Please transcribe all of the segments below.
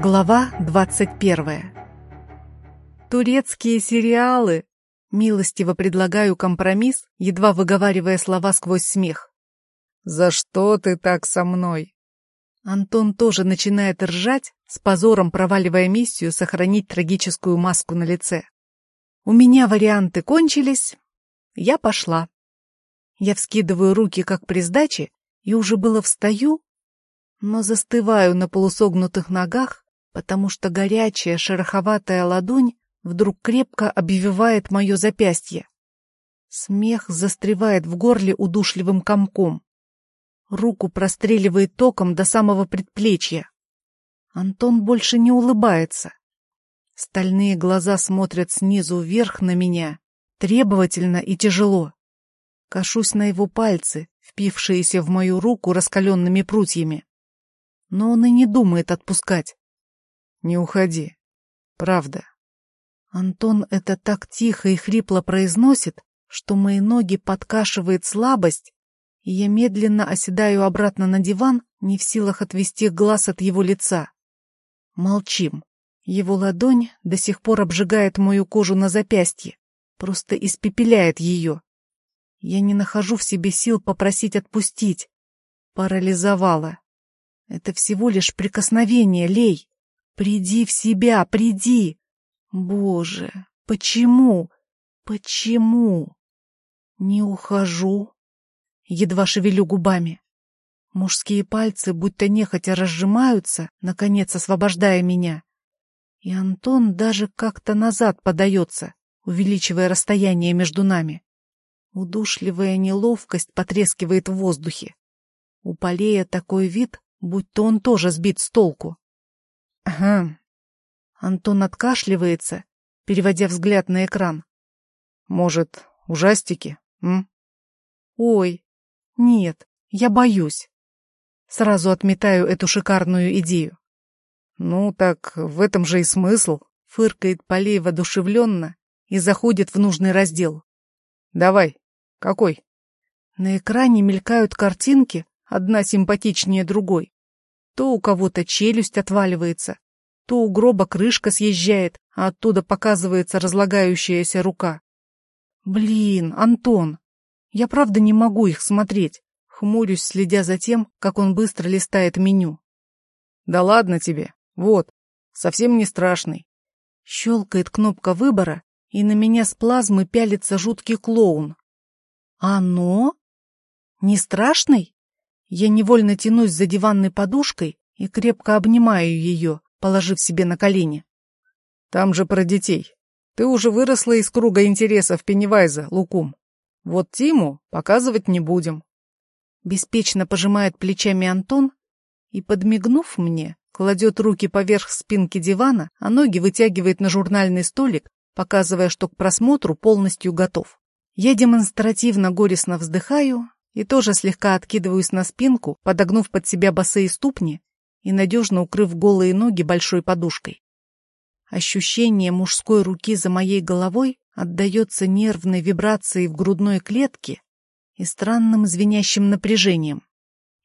Глава 21. Турецкие сериалы. Милостиво предлагаю компромисс, едва выговаривая слова сквозь смех. «За что ты так со мной?» Антон тоже начинает ржать, с позором проваливая миссию сохранить трагическую маску на лице. У меня варианты кончились. Я пошла. Я вскидываю руки, как при сдаче, и уже было встаю, но застываю на полусогнутых ногах, потому что горячая шероховатая ладонь вдруг крепко обвивает мое запястье. Смех застревает в горле удушливым комком. Руку простреливает током до самого предплечья. Антон больше не улыбается. Стальные глаза смотрят снизу вверх на меня, требовательно и тяжело. Кашусь на его пальцы, впившиеся в мою руку раскаленными прутьями но он и не думает отпускать. «Не уходи. Правда». Антон это так тихо и хрипло произносит, что мои ноги подкашивает слабость, и я медленно оседаю обратно на диван, не в силах отвести глаз от его лица. Молчим. Его ладонь до сих пор обжигает мою кожу на запястье, просто испепеляет ее. Я не нахожу в себе сил попросить отпустить. Парализовала. Это всего лишь прикосновение, Лей. Приди в себя, приди. Боже, почему? Почему? Не ухожу. Едва шевелю губами. Мужские пальцы будто нехотя разжимаются, наконец освобождая меня. И Антон даже как-то назад подается, увеличивая расстояние между нами. Удушливая неловкость потрескивает в воздухе. У Полея такой вид, будь то он тоже сбит с толку. Ага. Антон откашливается, переводя взгляд на экран. Может, ужастики, м? Ой, нет, я боюсь. Сразу отметаю эту шикарную идею. Ну, так в этом же и смысл, фыркает Полей воодушевленно и заходит в нужный раздел. Давай, какой? На экране мелькают картинки, одна симпатичнее другой. То у кого-то челюсть отваливается, то у гроба крышка съезжает, а оттуда показывается разлагающаяся рука. Блин, Антон, я правда не могу их смотреть. Хмурюсь, следя за тем, как он быстро листает меню. Да ладно тебе, вот, совсем не страшный. Щелкает кнопка выбора, и на меня с плазмы пялится жуткий клоун. Оно? Не страшный? Я невольно тянусь за диванной подушкой и крепко обнимаю ее, положив себе на колени. Там же про детей. Ты уже выросла из круга интересов Пеннивайза, Лукум. Вот Тиму показывать не будем. Беспечно пожимает плечами Антон и, подмигнув мне, кладет руки поверх спинки дивана, а ноги вытягивает на журнальный столик, показывая, что к просмотру полностью готов. Я демонстративно горестно вздыхаю и тоже слегка откидываюсь на спинку, подогнув под себя босые ступни и надежно укрыв голые ноги большой подушкой. Ощущение мужской руки за моей головой отдается нервной вибрацией в грудной клетке и странным звенящим напряжением.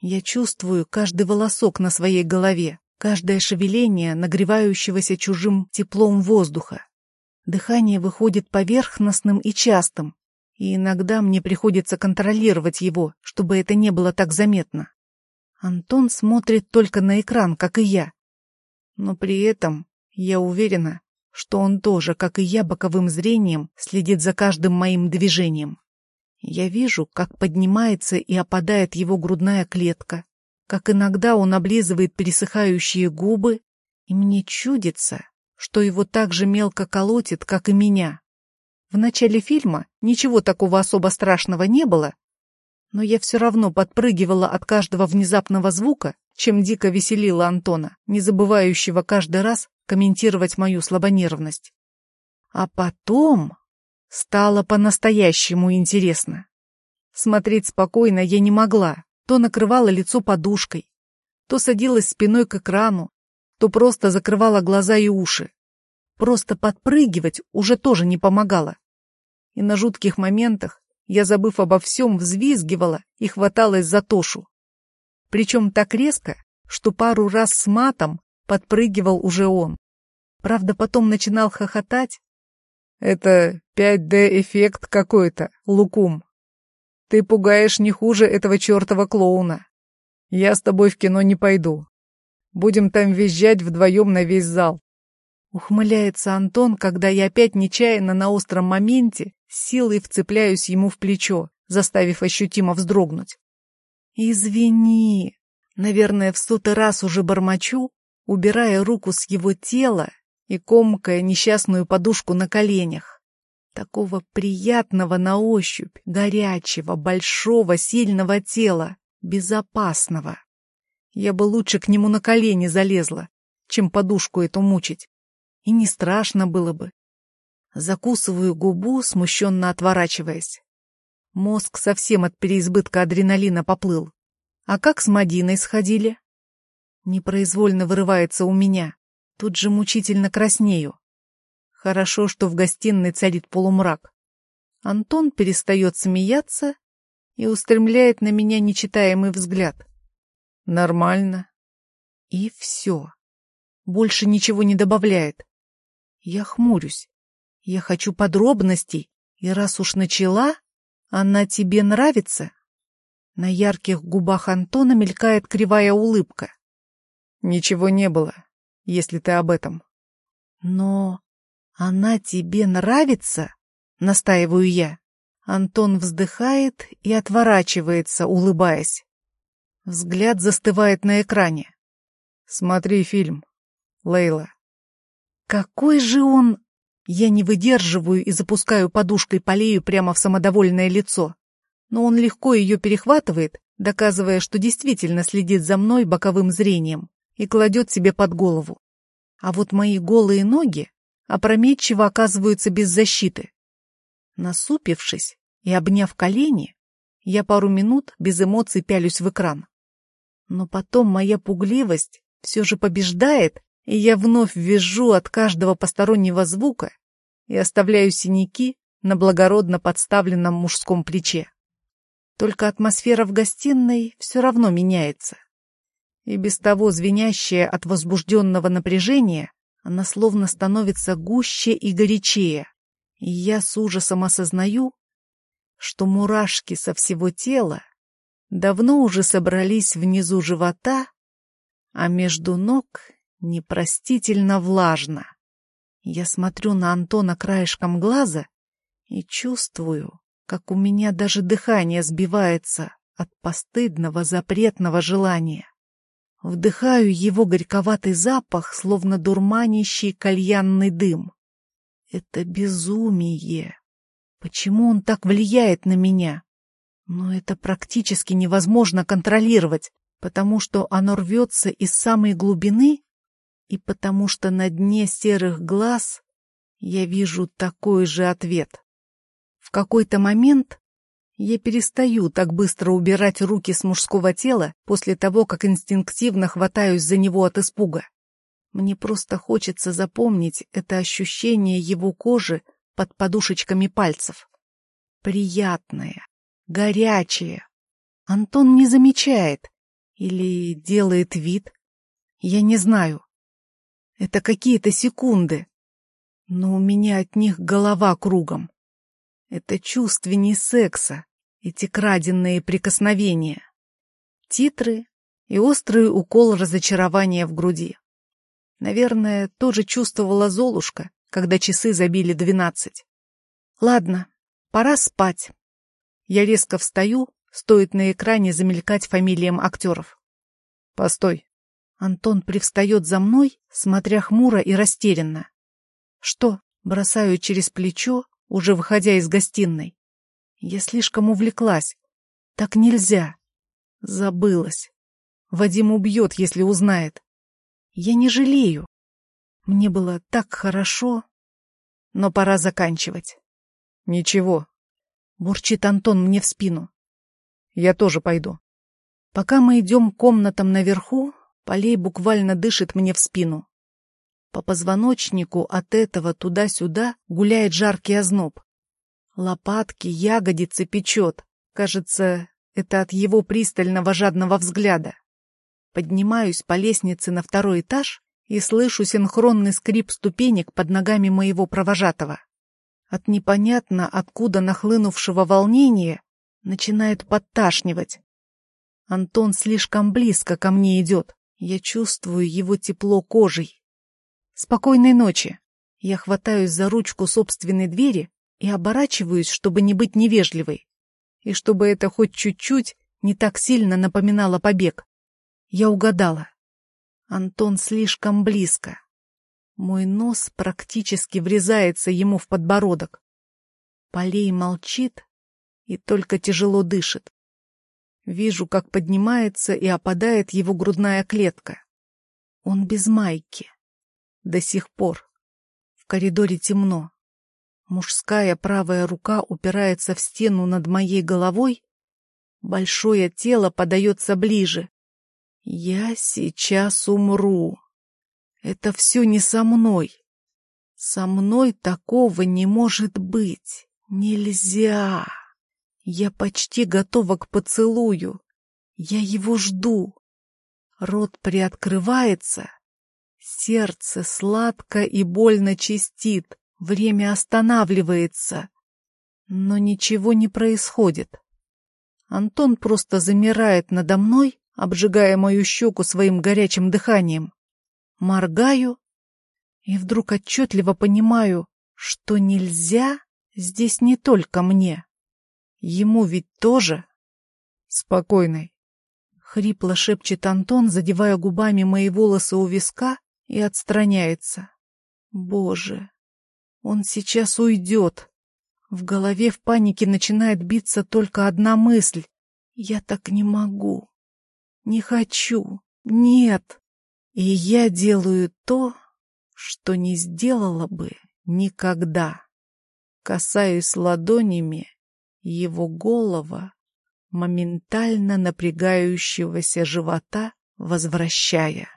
Я чувствую каждый волосок на своей голове, каждое шевеление нагревающегося чужим теплом воздуха. Дыхание выходит поверхностным и частым, и иногда мне приходится контролировать его, чтобы это не было так заметно. Антон смотрит только на экран, как и я. Но при этом я уверена, что он тоже, как и я, боковым зрением следит за каждым моим движением. Я вижу, как поднимается и опадает его грудная клетка, как иногда он облизывает пересыхающие губы, и мне чудится, что его так же мелко колотит, как и меня. В начале фильма ничего такого особо страшного не было, но я все равно подпрыгивала от каждого внезапного звука, чем дико веселила Антона, не забывающего каждый раз комментировать мою слабонервность. А потом стало по-настоящему интересно. Смотреть спокойно я не могла, то накрывала лицо подушкой, то садилась спиной к экрану, то просто закрывала глаза и уши. Просто подпрыгивать уже тоже не помогало и на жутких моментах я, забыв обо всем, взвизгивала и хваталась за Тошу. Причем так резко, что пару раз с матом подпрыгивал уже он. Правда, потом начинал хохотать. Это 5D-эффект какой-то, Лукум. Ты пугаешь не хуже этого чертова клоуна. Я с тобой в кино не пойду. Будем там визжать вдвоем на весь зал. Ухмыляется Антон, когда я опять нечаянно на остром моменте силой вцепляюсь ему в плечо, заставив ощутимо вздрогнуть. «Извини!» Наверное, в сотый раз уже бормочу, убирая руку с его тела и комкая несчастную подушку на коленях. Такого приятного на ощупь, горячего, большого, сильного тела, безопасного. Я бы лучше к нему на колени залезла, чем подушку эту мучить. И не страшно было бы. Закусываю губу, смущенно отворачиваясь. Мозг совсем от переизбытка адреналина поплыл. А как с Мадиной сходили? Непроизвольно вырывается у меня. Тут же мучительно краснею. Хорошо, что в гостиной царит полумрак. Антон перестает смеяться и устремляет на меня нечитаемый взгляд. Нормально. И все. Больше ничего не добавляет. Я хмурюсь. Я хочу подробностей, и раз уж начала, она тебе нравится? На ярких губах Антона мелькает кривая улыбка. Ничего не было, если ты об этом. Но «Она тебе нравится?» — настаиваю я. Антон вздыхает и отворачивается, улыбаясь. Взгляд застывает на экране. «Смотри фильм, Лейла». «Какой же он...» Я не выдерживаю и запускаю подушкой полею прямо в самодовольное лицо. Но он легко ее перехватывает, доказывая, что действительно следит за мной боковым зрением и кладет себе под голову. А вот мои голые ноги опрометчиво оказываются без защиты. Насупившись и обняв колени, я пару минут без эмоций пялюсь в экран. Но потом моя пугливость все же побеждает, и я вновь вижу от каждого постороннего звука и оставляю синяки на благородно подставленном мужском плече. Только атмосфера в гостиной все равно меняется. И без того звенящая от возбужденного напряжения она словно становится гуще и горячее. И я с ужасом осознаю, что мурашки со всего тела давно уже собрались внизу живота, а между ног непростительно влажно. Я смотрю на Антона краешком глаза и чувствую, как у меня даже дыхание сбивается от постыдного запретного желания. Вдыхаю его горьковатый запах, словно дурманящий кальянный дым. Это безумие. Почему он так влияет на меня? Но это практически невозможно контролировать, потому что оно рвется из самой глубины и потому что на дне серых глаз я вижу такой же ответ. В какой-то момент я перестаю так быстро убирать руки с мужского тела после того, как инстинктивно хватаюсь за него от испуга. Мне просто хочется запомнить это ощущение его кожи под подушечками пальцев. Приятное, горячее. Антон не замечает или делает вид. Я не знаю. Это какие-то секунды, но у меня от них голова кругом. Это чувственней секса, эти краденные прикосновения. Титры и острый укол разочарования в груди. Наверное, тоже чувствовала Золушка, когда часы забили двенадцать. Ладно, пора спать. Я резко встаю, стоит на экране замелькать фамилиям актеров. Постой. Антон привстает за мной, смотря хмуро и растерянно. Что? Бросаю через плечо, уже выходя из гостиной. Я слишком увлеклась. Так нельзя. Забылась. Вадим убьет, если узнает. Я не жалею. Мне было так хорошо. Но пора заканчивать. Ничего. Бурчит Антон мне в спину. Я тоже пойду. Пока мы идем комнатам наверху, Полей буквально дышит мне в спину. По позвоночнику от этого туда-сюда гуляет жаркий озноб. Лопатки, ягодицы печет. Кажется, это от его пристального жадного взгляда. Поднимаюсь по лестнице на второй этаж и слышу синхронный скрип ступенек под ногами моего провожатого. От непонятно откуда нахлынувшего волнения начинает подташнивать. Антон слишком близко ко мне идет. Я чувствую его тепло кожей. Спокойной ночи. Я хватаюсь за ручку собственной двери и оборачиваюсь, чтобы не быть невежливой. И чтобы это хоть чуть-чуть не так сильно напоминало побег. Я угадала. Антон слишком близко. Мой нос практически врезается ему в подбородок. Полей молчит и только тяжело дышит. Вижу, как поднимается и опадает его грудная клетка. Он без майки. До сих пор. В коридоре темно. Мужская правая рука упирается в стену над моей головой. Большое тело подается ближе. Я сейчас умру. Это все не со мной. Со мной такого не может быть. Нельзя. Я почти готова к поцелую. Я его жду. Рот приоткрывается. Сердце сладко и больно чистит. Время останавливается. Но ничего не происходит. Антон просто замирает надо мной, обжигая мою щеку своим горячим дыханием. Моргаю и вдруг отчетливо понимаю, что нельзя здесь не только мне. Ему ведь тоже? Спокойный. Хрипло шепчет Антон, задевая губами мои волосы у виска и отстраняется. Боже, он сейчас уйдет. В голове в панике начинает биться только одна мысль. Я так не могу. Не хочу. Нет. И я делаю то, что не сделала бы никогда. Касаюсь ладонями его голова, моментально напрягающегося живота, возвращая.